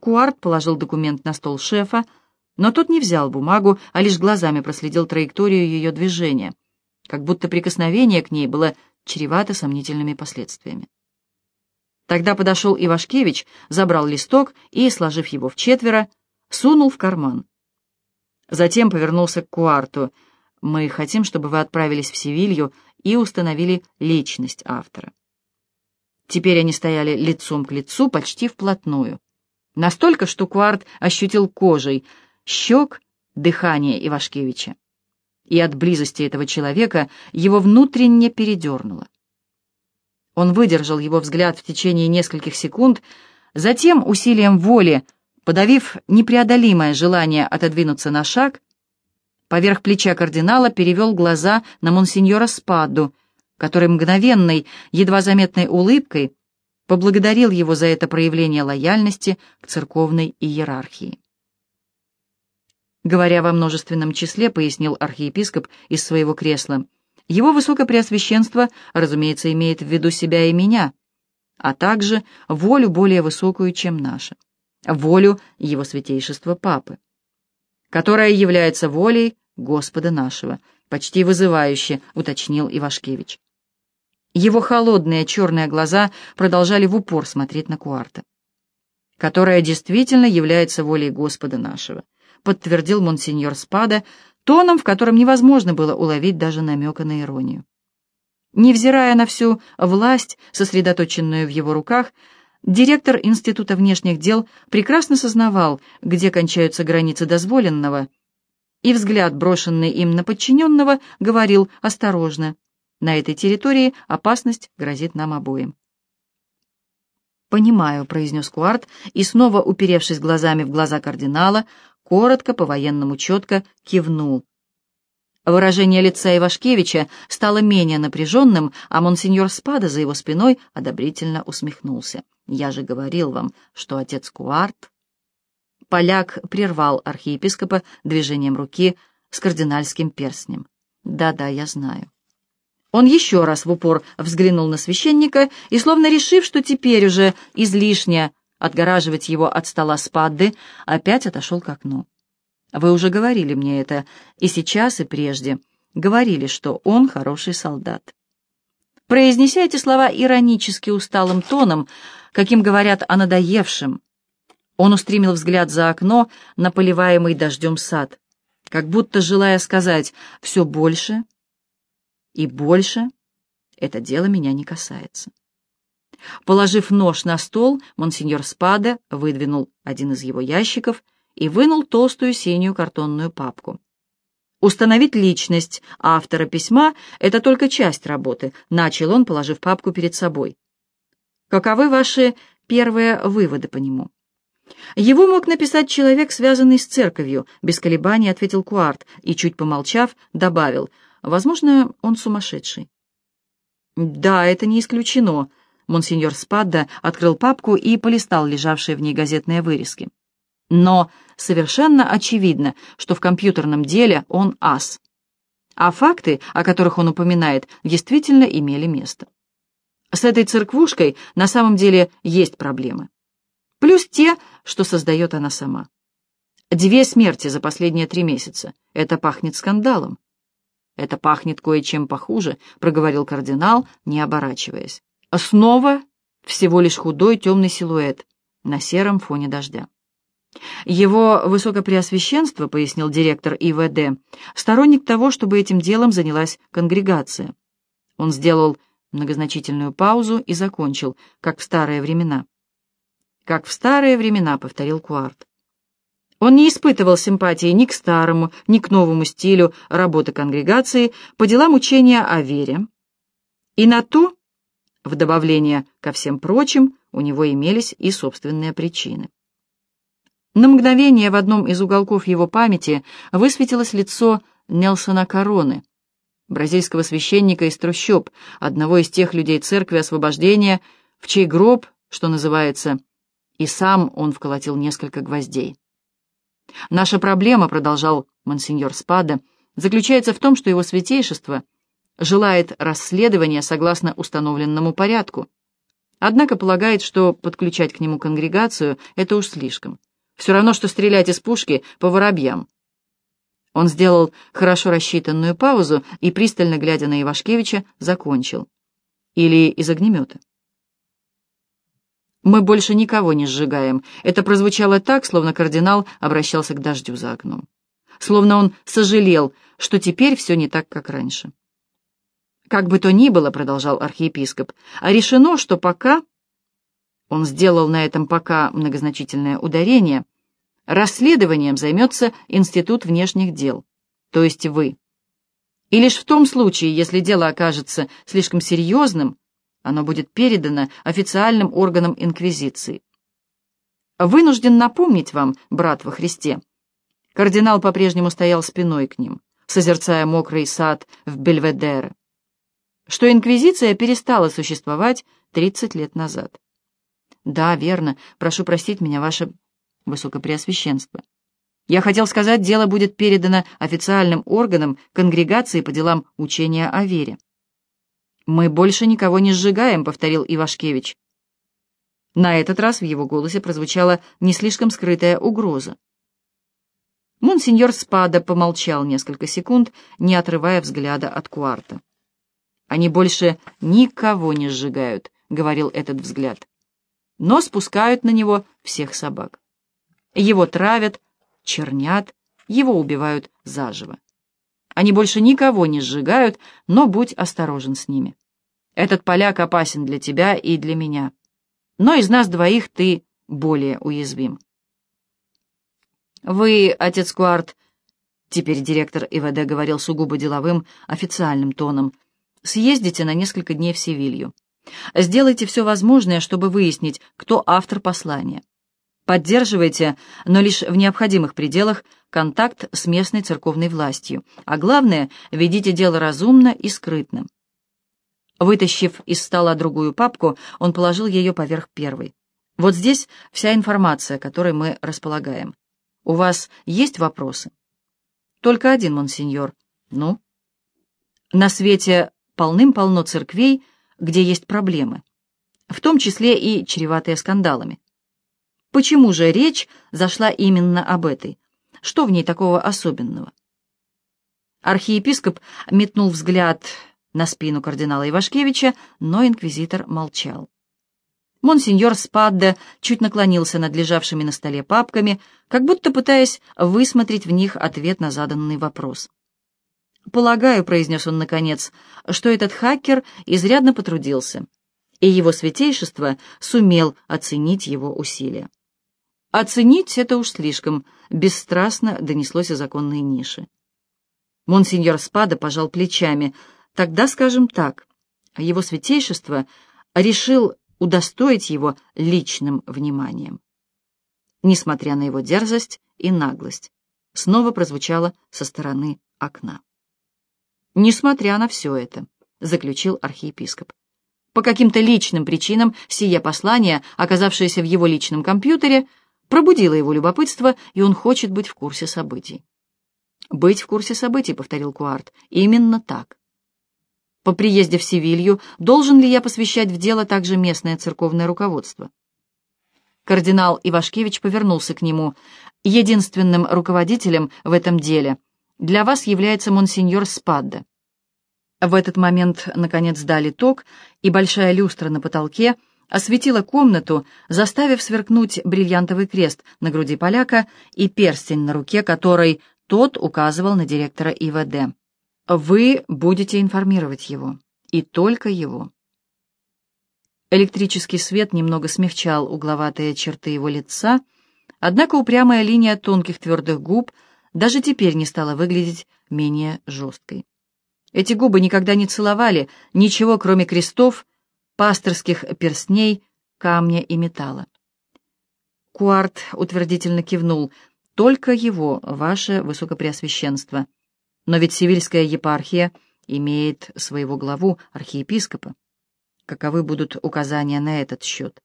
Куарт положил документ на стол шефа, но тот не взял бумагу, а лишь глазами проследил траекторию ее движения, как будто прикосновение к ней было чревато сомнительными последствиями. Тогда подошел Ивашкевич, забрал листок и, сложив его в четверо, сунул в карман. Затем повернулся к Куарту. «Мы хотим, чтобы вы отправились в Севилью и установили личность автора». Теперь они стояли лицом к лицу почти вплотную. Настолько, что Куарт ощутил кожей щек дыхание Ивашкевича. И от близости этого человека его внутренне передернуло. Он выдержал его взгляд в течение нескольких секунд, затем усилием воли, подавив непреодолимое желание отодвинуться на шаг, поверх плеча кардинала перевел глаза на монсеньора Спаду, который мгновенной, едва заметной улыбкой поблагодарил его за это проявление лояльности к церковной иерархии. Говоря во множественном числе, пояснил архиепископ из своего кресла, его высокопреосвященство, разумеется, имеет в виду себя и меня, а также волю более высокую, чем наша, волю его святейшества Папы, которая является волей Господа нашего, почти вызывающе, уточнил Ивашкевич. Его холодные черные глаза продолжали в упор смотреть на Куарта. «Которая действительно является волей Господа нашего», подтвердил монсеньор Спада тоном, в котором невозможно было уловить даже намека на иронию. Невзирая на всю власть, сосредоточенную в его руках, директор Института внешних дел прекрасно сознавал, где кончаются границы дозволенного, и взгляд, брошенный им на подчиненного, говорил «осторожно, на этой территории опасность грозит нам обоим». «Понимаю», — произнес Куарт, и, снова уперевшись глазами в глаза кардинала, коротко, по-военному четко кивнул. Выражение лица Ивашкевича стало менее напряженным, а монсеньор Спада за его спиной одобрительно усмехнулся. «Я же говорил вам, что отец Куарт...» Поляк прервал архиепископа движением руки с кардинальским перстнем. «Да-да, я знаю». Он еще раз в упор взглянул на священника и, словно решив, что теперь уже излишне отгораживать его от стола Спадды, опять отошел к окну. «Вы уже говорили мне это, и сейчас, и прежде. Говорили, что он хороший солдат». Произнеся эти слова иронически усталым тоном, каким говорят о надоевшем, он устремил взгляд за окно на поливаемый дождем сад, как будто желая сказать «все больше и больше, это дело меня не касается». Положив нож на стол, монсеньор Спада выдвинул один из его ящиков и вынул толстую синюю картонную папку. «Установить личность автора письма — это только часть работы», — начал он, положив папку перед собой. «Каковы ваши первые выводы по нему?» «Его мог написать человек, связанный с церковью», — без колебаний ответил Куарт и, чуть помолчав, добавил, «возможно, он сумасшедший». «Да, это не исключено», Монсеньор Спадда открыл папку и полистал лежавшие в ней газетные вырезки. Но совершенно очевидно, что в компьютерном деле он ас. А факты, о которых он упоминает, действительно имели место. С этой церквушкой на самом деле есть проблемы. Плюс те, что создает она сама. Две смерти за последние три месяца. Это пахнет скандалом. Это пахнет кое-чем похуже, проговорил кардинал, не оборачиваясь. Снова всего лишь худой темный силуэт на сером фоне дождя. Его высокопреосвященство, пояснил директор ИВД, сторонник того, чтобы этим делом занялась конгрегация. Он сделал многозначительную паузу и закончил, как в старые времена. «Как в старые времена», — повторил Куарт. Он не испытывал симпатии ни к старому, ни к новому стилю работы конгрегации по делам учения о вере. И на то, в добавление ко всем прочим, у него имелись и собственные причины. На мгновение в одном из уголков его памяти высветилось лицо Нелсона Короны, бразильского священника из трущоб, одного из тех людей церкви освобождения, в чей гроб, что называется, и сам он вколотил несколько гвоздей. «Наша проблема», — продолжал монсеньор Спада, — «заключается в том, что его святейшество — желает расследования согласно установленному порядку. однако полагает, что подключать к нему конгрегацию — это уж слишком. Все равно, что стрелять из пушки по воробьям. Он сделал хорошо рассчитанную паузу и, пристально глядя на Ивашкевича, закончил. Или из огнемета. «Мы больше никого не сжигаем». Это прозвучало так, словно кардинал обращался к дождю за окном. Словно он сожалел, что теперь все не так, как раньше. «Как бы то ни было», — продолжал архиепископ, — «а решено, что пока...» Он сделал на этом «пока» многозначительное ударение. «Расследованием займется Институт внешних дел, то есть вы. И лишь в том случае, если дело окажется слишком серьезным, оно будет передано официальным органам Инквизиции. Вынужден напомнить вам, брат во Христе, кардинал по-прежнему стоял спиной к ним, созерцая мокрый сад в Бельведере, что Инквизиция перестала существовать 30 лет назад. Да, верно, прошу простить меня, ваше Высокопреосвященство. Я хотел сказать, дело будет передано официальным органам Конгрегации по делам учения о вере. «Мы больше никого не сжигаем», — повторил Ивашкевич. На этот раз в его голосе прозвучала не слишком скрытая угроза. Монсеньор Спада помолчал несколько секунд, не отрывая взгляда от Куарта. «Они больше никого не сжигают», — говорил этот взгляд, «но спускают на него всех собак. Его травят, чернят, его убивают заживо. Они больше никого не сжигают, но будь осторожен с ними. Этот поляк опасен для тебя и для меня. Но из нас двоих ты более уязвим. Вы, отец Куарт, теперь директор ИВД говорил сугубо деловым, официальным тоном, съездите на несколько дней в Севилью. Сделайте все возможное, чтобы выяснить, кто автор послания. Поддерживайте, но лишь в необходимых пределах, контакт с местной церковной властью. А главное, ведите дело разумно и скрытно. Вытащив из стола другую папку, он положил ее поверх первой. Вот здесь вся информация, которой мы располагаем. У вас есть вопросы? Только один, монсеньор. Ну? На свете полным-полно церквей, где есть проблемы, в том числе и чреватые скандалами. Почему же речь зашла именно об этой? Что в ней такого особенного? Архиепископ метнул взгляд на спину кардинала Ивашкевича, но инквизитор молчал. Монсеньор Спадде чуть наклонился над лежавшими на столе папками, как будто пытаясь высмотреть в них ответ на заданный вопрос. «Полагаю», — произнес он наконец, — «что этот хакер изрядно потрудился, и его святейшество сумел оценить его усилия». «Оценить это уж слишком», — бесстрастно донеслось из законной ниши. Монсеньор Спада пожал плечами — Тогда скажем так, его святейшество решил удостоить его личным вниманием. Несмотря на его дерзость и наглость, снова прозвучало со стороны окна. «Несмотря на все это», — заключил архиепископ. По каким-то личным причинам сие послание, оказавшееся в его личном компьютере, пробудило его любопытство, и он хочет быть в курсе событий. «Быть в курсе событий», — повторил Куарт, — «именно так. По приезде в Севилью должен ли я посвящать в дело также местное церковное руководство? Кардинал Ивашкевич повернулся к нему. Единственным руководителем в этом деле для вас является монсеньор Спадда. В этот момент, наконец, дали ток, и большая люстра на потолке осветила комнату, заставив сверкнуть бриллиантовый крест на груди поляка и перстень на руке, которой тот указывал на директора ИВД. Вы будете информировать его, и только его. Электрический свет немного смягчал угловатые черты его лица, однако упрямая линия тонких твердых губ даже теперь не стала выглядеть менее жесткой. Эти губы никогда не целовали ничего, кроме крестов, пасторских перстней, камня и металла. Куарт утвердительно кивнул. «Только его, ваше высокопреосвященство», но ведь Сивильская епархия имеет своего главу, архиепископа. Каковы будут указания на этот счет?